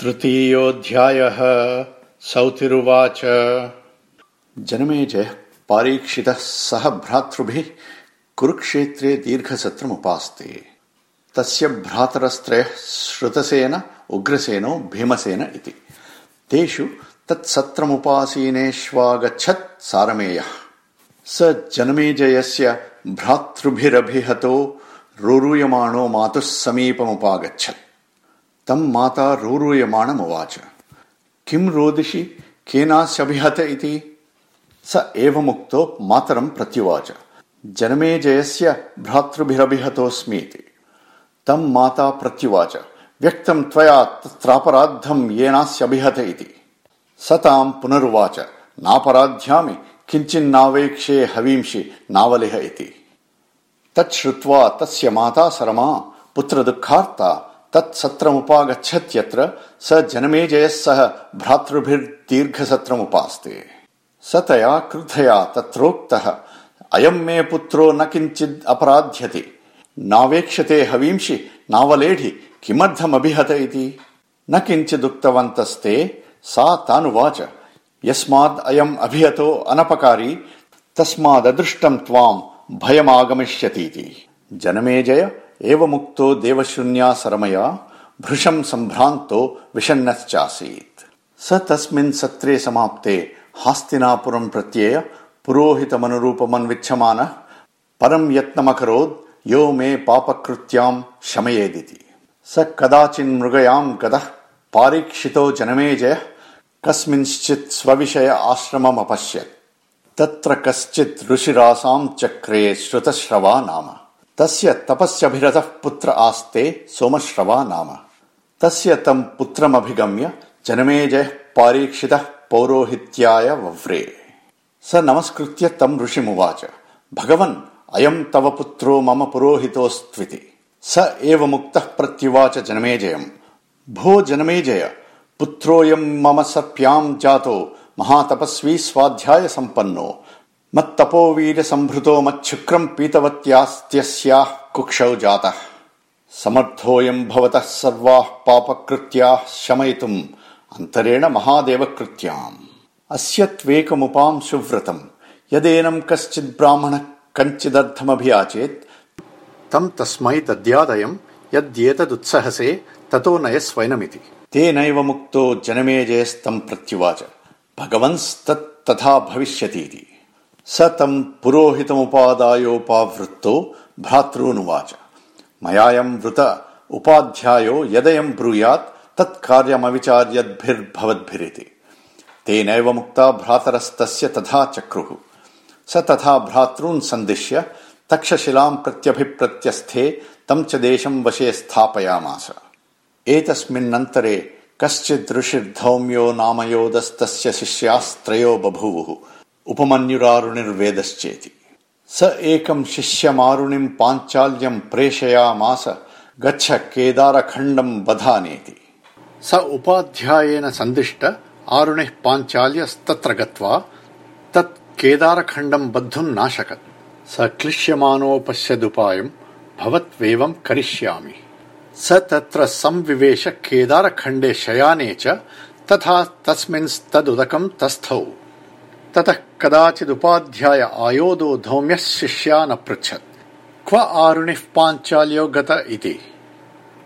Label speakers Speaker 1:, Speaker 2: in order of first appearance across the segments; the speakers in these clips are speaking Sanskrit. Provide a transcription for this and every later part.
Speaker 1: तृतीयोऽध्यायः सौतिरुवाच। जनमेजयः पारीक्षितः सह भ्रातृभिः कुरुक्षेत्रे दीर्घसत्रमुपास्ते तस्य भ्रातरस्त्रयः श्रुतसेन उग्रसेनो भीमसेन इति। तेषु तत्सत्रमुपासीनेष्वागच्छत् सारमेयः। स जनमेजयस्य भ्रातृभिरभिहतो रोरूयमाणो मातुः समीपमुपागच्छत् तम् माता रोरूयमाणमुवाच। किम् रोदिषि केनास्यभिहत इति? स एवमुक्तो मातरम् प्रत्युवाच। जनमेजयस्य भ्रातृभिरभिहतोऽस्मीति। तम् माता प्रत्युवाच। व्यक्तम् त्वया तत्रापराद्धम् येनास्यभिहत इति। स ताम् पुनरुवाच। नापराध्यामि किञ्चिन्नावेक्षे हवींषि नावलिह इति। तच्छ्रुत्वा तस्य माता सरमा पुत्रदुःखार्ता तत्सत्रमुपागच्छत्यत्र स जनमेजयः सह भ्रातृभिर्दीर्घसत्रमुपास्ते। स तया क्रुद्धया तत्रोक्तः अयम् मे पुत्रो न किञ्चिद् अपराध्यति। नावेक्ष्यते हवींषि नावलेढि किमर्थमभिहत इति? न किञ्चिदुक्तवन्तस्ते सा तानुवाच। यस्माद् अयम् अभिहतो अनपकारी तस्माददृष्टम् त्वाम् भयमागमिष्यतीति। जनमेजय एवमुक्तो देवशून्या सरमया भृशम् सम्भ्रान्तो विषन्नश्चासीत् स तस्मिन् सत्रे समाप्ते हास्तिनापुरम् प्रत्यय पुरोहितमनुरूपमन्विच्छमानः परम् यत्नमकरोद् यो मे पापकृत्याम् शमयेदिति। स कदाचिन्मृगयाम् गतः पारीक्षितो जनमेजयः कस्मिंश्चित् स्वविषय आश्रममपश्यत्। तत्र कश्चित् ऋषिरासाम् चक्रे श्रुतश्रवा नाम तस्य तपस्यभिरतः पुत्र आस्ते सोमश्रवा नाम। तस्य तम् पुत्रमभिगम्य जनमेजयः पारीक्षितः पौरोहित्याय वव्रे। स नमस्कृत्य तम् ऋषिमुवाच। भगवन् अयम् तव पुत्रो मम पुरोहितोऽस्त्विति। स एवमुक्तः प्रत्युवाच जनमेजयम् भो जनमेजय पुत्रोऽयम् मम सप्याम् जातो। महातपस्वी स्वाध्याय सम्पन्नो मत्तपोवीर्यसम्भृतो मच्छुक्रम् पीतवत्यास्त्यस्याः कुक्षौ जातः। समर्थोऽयम् भवतः सर्वाः पापकृत्याः शमयितुम् अन्तरेण महादेवकृत्याम्। अस्य त्वेकमुपाम् सुव्रतम्। यदेनम् कश्चिद् ब्राह्मणः कञ्चिदर्थमभियाचेत् तम् तस्मै तद्यादयम् यद्येतदुत्सहसे ततो नयस्वैनमिति। तेनैव मुक्तो जनमेजयस्तम् प्रत्युवाच। भगवंस्तत् तथा भविष्यतीति स तम् पुरोहितमुपादायोपावृत्तो भ्रातॄनुवाच। मयायम् वृत उपाध्यायो यदयम् ब्रूयात् तत्कार्यमविचार्यद्भिर्भवद्भिरिति। तेनैव मुक्ता भ्रातरस्तस्य तथा चक्रुः। स तथा भ्रातॄन् सन्दिश्य तक्षशिलाम् प्रत्यभिप्रत्यस्थे तम् च देशम् वशे स्थापयामास। एतस्मिन्नन्तरे कश्चिद् ऋषिर्धौम्यो नामयोदस्तस्य शिष्यास्त्रयो बभूवुः उपमन्युरारुणिर्वेदश्चेति स एकम् शिष्यमारुणिम् पाञ्चाल्यम् प्रेषयामास गच्छ केदारखण्डम् बधानेति। स उपाध्यायेन सन्दिष्ट आरुणिः पाञ्चाल्यस्तत्र गत्वा तत् केदारखण्डम् बद्धुम् नाशकत्। स क्लिश्यमानोपश्यदुपायम् भवत्वेवम् करिष्यामि। स तत्र संविवेश केदारखण्डे शयाने च तथा तस्मिंस्तदुदकम् तस्थौ ततः कदाचिदुपाध्याय आयोदो धौम्यः शिष्यानपृच्छत् क्व आरुणिः पाञ्चाल्यो गत इति।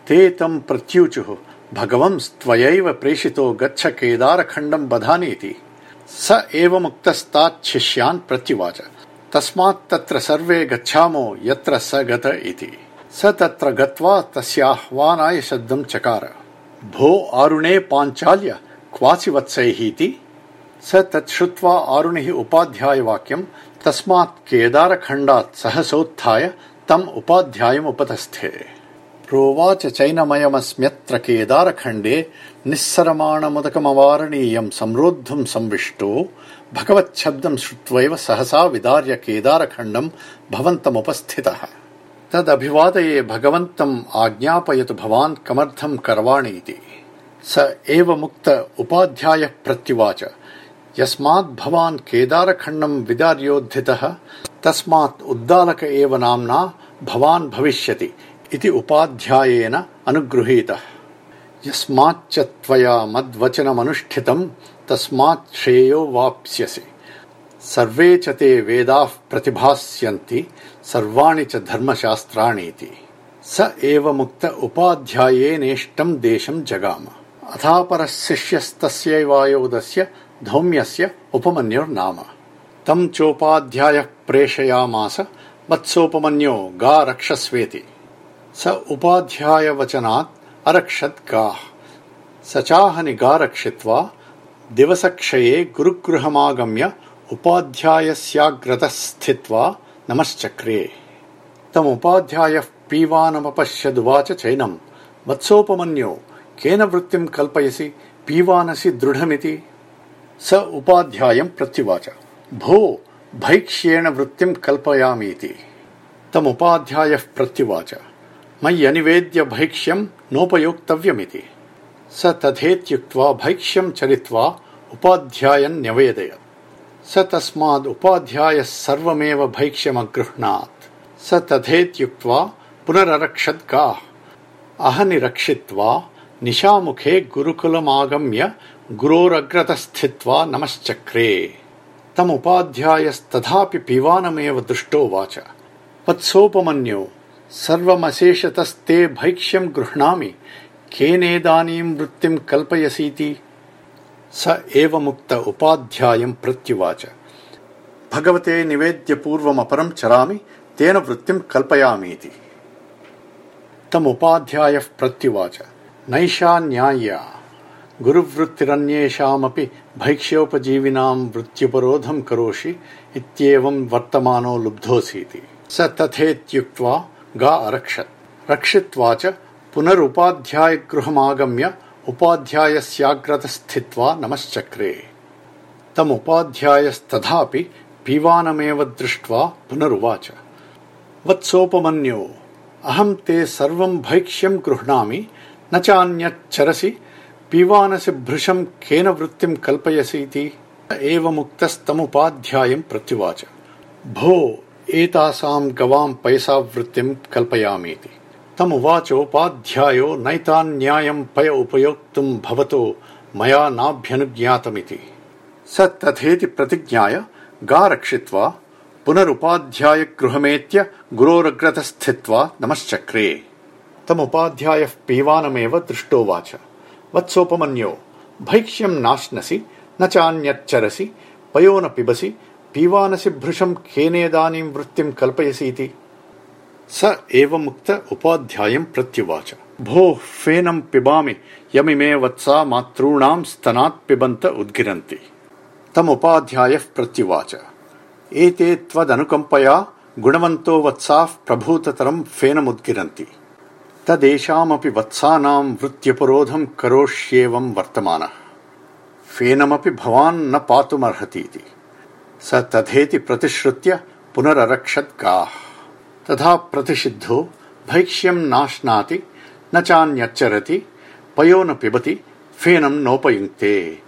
Speaker 1: ते तम् प्रत्यूचुः भगवंस्त्वयैव प्रेषितो गच्छ केदारखण्डम् बधानीति स एवमुक्तस्ताच्छिष्यान् प्रत्युवाच। तस्मात् तत्र सर्वे गच्छामो, यत्र स गत इति। स तत्र गत्वा तस्याह्वानाय शब्दम् चकार। भो आरुणे पाञ्चाल्य क्वासि वत्सैहीति स तत् श्रुत्वा आरुणिः उपाध्यायवाक्यम् तस्मात् केदारखण्डात् सहसोत्थाय तम् उपाध्यायमुपतस्थे। प्रोवाच चैनमयमस्म्यत्र केदारखण्डे निःसरमाणमुदकमवारणीयम् संरोद्धुम् संविष्टो भगवच्छब्दम् श्रुत्वैव सहसा विदार्य केदारखण्डम् भवन्तमुपस्थितः। तदभिवादये भगवन्तम् आज्ञापयतु भवान् कमर्थम् करवाणीति। स एव मुक्त उपाध्यायः प्रत्युवाच यस्मात् भवान् केदारखण्डम् विदार्योद्धितः, तस्मात् उद्दालक एव नाम्ना भवान् भविष्यति इति उपाध्यायेन अनुगृहीतः। यस्माच्च त्वया मद्वचनमनुष्ठितम्, तस्मात् श्रेयो वाप्स्यसि। सर्वे च ते वेदाः प्रतिभास्यन्ति, सर्वाणि च धर्मशास्त्राणीति। स एव मुक्त उपाध्यायेनेष्टम् देशम् जगाम। अथापरः शिष्यस्तस्यैवायोदस्य धौम्यस्य उपमन्युर्नाम। तम् चोपाध्यायः प्रेषयामास वत्सोपमन्यो गा रक्षस्वेति। स उपाध्यायवचनात् अरक्षत् गाः। स चाहनि गा रक्षित्वा दिवसक्षये गुरुगृहमागम्य उपाध्यायस्याग्रतः स्थित्वा नमश्चक्रे। तमुपाध्यायः पीवानमपश्यदुवाच चैनम्। वत्सोपमन्यो केन वृत्तिम् कल्पयसि? पीवानसि दृढमिति स उपाध्यायम् प्रत्युवाच। भो भैक्ष्येण वृत्तिम् कल्पयामीति। तमुपाध्यायः प्रत्युवाच। मय्यनिवेद्य भैक्ष्यम् नोपयोक्तव्यमिति। स तथेत्युक्त्वा भैक्ष्यम् चलित्वा उपाध्यायम् न्यवेदयत्। स तस्माद् उपाध्यायः सर्वमेव भैक्ष्यमगृह्णात्। स तथेत्युक्त्वा पुनररक्षद्गाः अहनि रक्षित्वा निशामुखे गुरुकुलमागम्य गुरोरग्रतः स्थित्वा नमश्चक्रे। तमुपाध्यायस्तथापि पिवानमेव दृष्टोवाच वत्सोपमन्यो सर्वमशेषतस्ते भैक्ष्यम् गृह्णामि केनेदानीम् वृत्तिम् कल्पयसीति। स एवमुक्त उपाध्यायम् प्रत्युवाच। भगवते निवेद्य पूर्वमपरम् चरामि, तेन वृत्तिम् कल्पयामीति। तमुपाध्यायः प्रत्युवाच। नैषा न्याय्या। गुरुवृत्तिरन्येषामपि भैक्ष्योपजीविनाम् वृत्त्युपरोधम् करोषि इत्येवम् वर्तमानो लुब्धोऽसीति। स तथेत्युक्त्वा गा अरक्षत्। रक्षित्वा च पुनरुपाध्यायगृहमागम्य उपाध्यायस्याग्रतस्थित्वा नमश्चक्रे। तमुपाध्यायस्तथापि पीवानमेव दृष्ट्वा पुनरुवाच। वत्सोपमन्यो अहम् ते सर्वम् भैक्ष्यम् गृह्णामि, न चान्यच्चरसि पीवानसि भृशम् केन वृत्तिम् कल्पयसीति एवमुक्तस्तमुपाध्यायम् प्रत्युवाच। भो एतासाम् गवाम् पयसावृत्तिम् कल्पयामीति। तमुवाचोपाध्यायो नैतान्यायम् पय उपयोक्तुम् भवतो मया नाभ्यनुज्ञातमिति। स तथेति प्रतिज्ञाय गा रक्षित्वा पुनरुपाध्यायगृहमेत्य गुरोरग्रतस्थित्वा नमश्चक्रे। तमुपाध्यायः पीवानमेव दृष्टोवाच। వత్సోపమన్యో. భైక్ష్యం నాశ్నసి నచాన్యచ్చరసి పయోన పిబసి పీవానసి భృషం కేనేదానీం వృత్తిం కల్పయసీతి. స ఏముక్త ఉపాధ్యాయం ప్రత్యువాచ. భో ఫేనం పిబామి యమిమే వత్సా మాతృణాం స్తనాత్ పిబంత ఉద్గిరంతి. తముపాధ్యాయ ప్రత్యువాచ. ఏతే త్వదనుకంపయా గుణవంతో వత్సా ప్రభూతతరం ఫేనముద్గిరంతి. तदेषामपि वत्सानाम् वृत्त्यपरोधम् करोष्येवम् वर्तमानः। फेनमपि भवान् न पातुमर्हतीति स तथेति प्रतिश्रुत्य पुनररक्षद्गाः तथा प्रतिषिद्धो भैक्ष्यम् नाश्नाति, न चान्यच्चरति, पयो न पिबति फेनम् नोपयुङ्क्ते।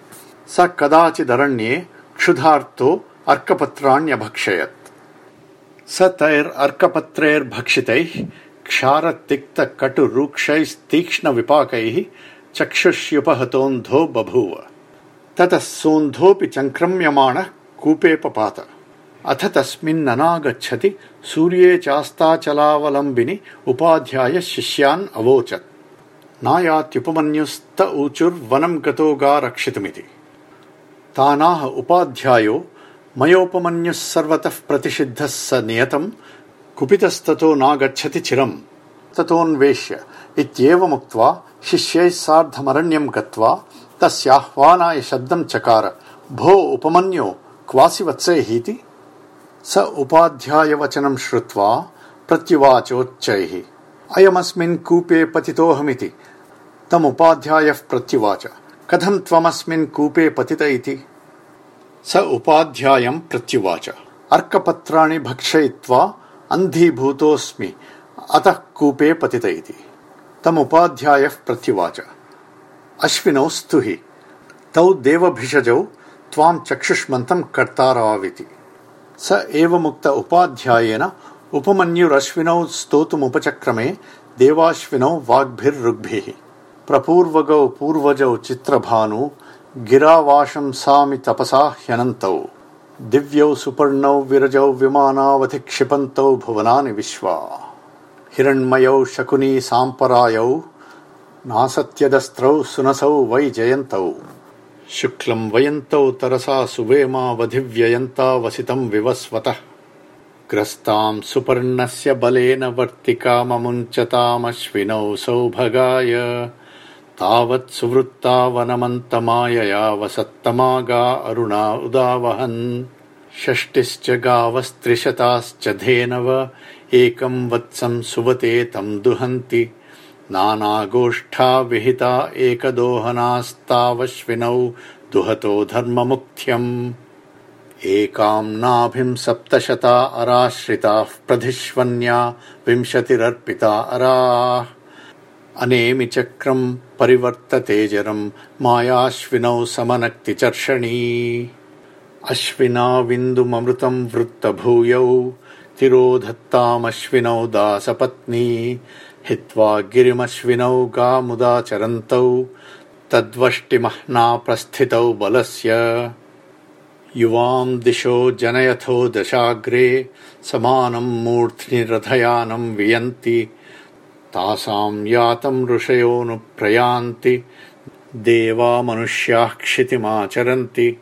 Speaker 1: स कदाचिदरण्ये क्षुधार्तो अर्कपत्राण्यभक्षयत्। स तैरर्कपत्रैर्भक्षितैः क्षारतिक्तकटुरूक्षैस्तीक्ष्णविपाकैः चक्षुष्युपहतोऽन्धो बभूव। ततः सोऽन्धोऽपि चङ्क्रम्यमाणः कूपे पपात। अथ तस्मिन्ननागच्छति सूर्ये चास्ताचलावलम्बिनि उपाध्याय शिष्यान् अवोचत्। नायात्युपमन्युस्त ऊचुर्वनम् गतो गा रक्षितुमिति तानाह उपाध्यायो मयोपमन्युः सर्वतः प्रतिषिद्धः स नियतम् कुपितस्ततो नागच्छति चिरम्। ततोऽन्वेष्य। इत्येवमुक्त्वा शिष्यैः सार्धमरण्यम् गत्वा तस्याह्वानाय शब्दम् चकार, भो उपमन्यो क्वासि वत्सेहीति स उपाध्यायवचनम् श्रुत्वा प्रत्युवाचोच्चैः, अयमस्मिन् कूपे पतितोऽहमिति? तमुपाध्यायः प्रत्युवाच कथम् त्वमस्मिन् कूपे पतित इति? स उपाध्यायम् प्रत्युवाच, अर्कपत्राणि भक्षयित्वा अन्धीभूतोऽस्मि अतः कूपे पतित इति तमुपाध्यायः प्रत्युवाच। अश्विनौ स्तुहि तौ देवभिषजौ त्वाम् चक्षुष्मन्तम् कर्ताराविति। स एवमुक्त उपाध्यायेन उपमन्युरश्विनौ स्तोतुमुपचक्रमे देवाश्विनौ वाग्भिर्ऋग्भिः प्रपूर्वगौ पूर्वजौ चित्रभानु गिरावाशंसामि तपसा ह्यनन्तौ। दिव्यौ सुपर्णौ विरजौ विमानावधिक्षिपन्तौ भुवनानि विश्वा। हिरण्मयौ शकुनी साम्परायौ नासत्यदस्त्रौ सुनसौ वै जयन्तौ शुक्लम् वयन्तौ तरसा सुवेमावधिव्ययन्ता वसितम् विवस्वतः। ग्रस्ताम् सुपर्णस्य बलेन वर्तिकाममुञ्चतामश्विनौ सौभगाय तावत् सुवृत्ता वनमन्तमायया वसत्तमागा अरुणा उदावहन्। षष्टिश्च गावस्त्रिशताश्च धेनव एकम् वत्सम् सुवते तम् दुहन्ति। नानागोष्ठा विहिता एकदोहनास्तावश्विनौ दुहतो धर्ममुख्यम्। एकाम् नाभिम् सप्तशता अराश्रिताः प्रधिष्वन्या विंशतिरर्पिता अराः अनेमि चक्रम् परिवर्ततेजरम् मायाश्विनौ समनक्तिचर्षणी। अश्विनाविन्दुममृतम् वृत्तभूयौ तिरोधत्तामश्विनौ दासपत्नी हित्वा गिरिमश्विनौ गामुदाचरन्तौ तद्वष्टिमह्ना प्रस्थितौ बलस्य। युवाम् दिशो जनयथो दशाग्रे समानम् मूर्ध्नि रथयानम् वियन्ति तासाम् यातम् ऋषयोऽनुप्रयान्ति देवा मनुष्याः क्षितिमाचरन्ति।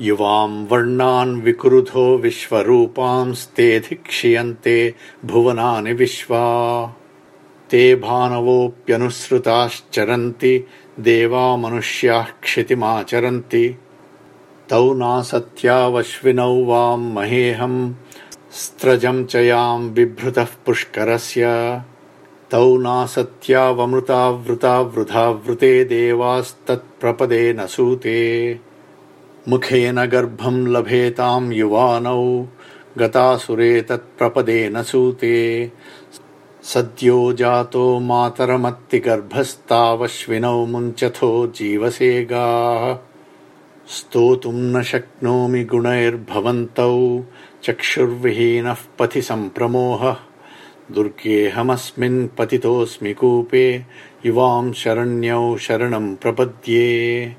Speaker 1: युवाम् वर्णान् विक्रुधो विश्वरूपांस्तेऽधि क्षीयन्ते भुवनानि विश्वा। ते भानवोऽप्यनुसृताश्चरन्ति देवा मनुष्याः क्षितिमाचरन्ति। तौ नासत्यावश्विनौ वाम् महेहम् स्त्रजम् च याम् बिभृतः पुष्करस्य तौ नासत्यावमृता वृथा वृते देवास्तत्प्रपदे न सूते। मुखेन गर्भम् लभेताम् युवानौ गतासुरे तत्प्रपदे न सूते। सद्यो जातो मातरमत्तिगर्भस्तावश्विनौ मुञ्चथो जीवसेगाः। स्तोतुम् न शक्नोमि गुणैर्भवन्तौ चक्षुर्विहीनः पथि सम्प्रमोहः दुर्गेऽहमस्मिन् पतितोऽस्मि कूपे युवाम् शरण्यौ शरणम् प्रपद्ये।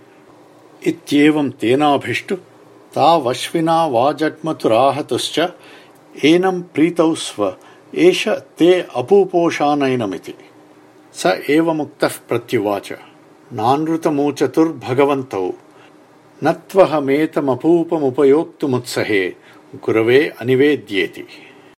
Speaker 1: इत्येवम् तेनाभिष्टु तावश्विना वाजग्मतुराहतुश्च एनम् प्रीतौ स्व एष ते अपूपोषानयनमिति स एवमुक्तः प्रत्युवाच। नानृतमूचतुर्भगवन्तौ न त्वहमेतमपूपमुपयोक्तुमुत्सहे गुरवे अनिवेद्येति